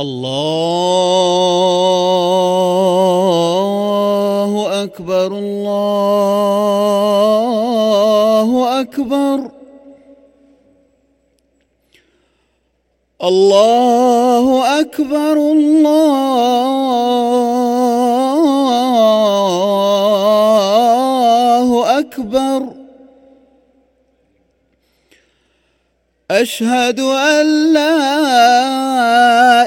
الله أكبر الله أكبر. الله أكبر الله أكبر. أشهد أن لا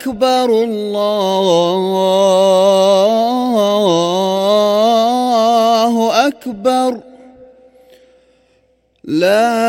أكبر الله أكبر. لا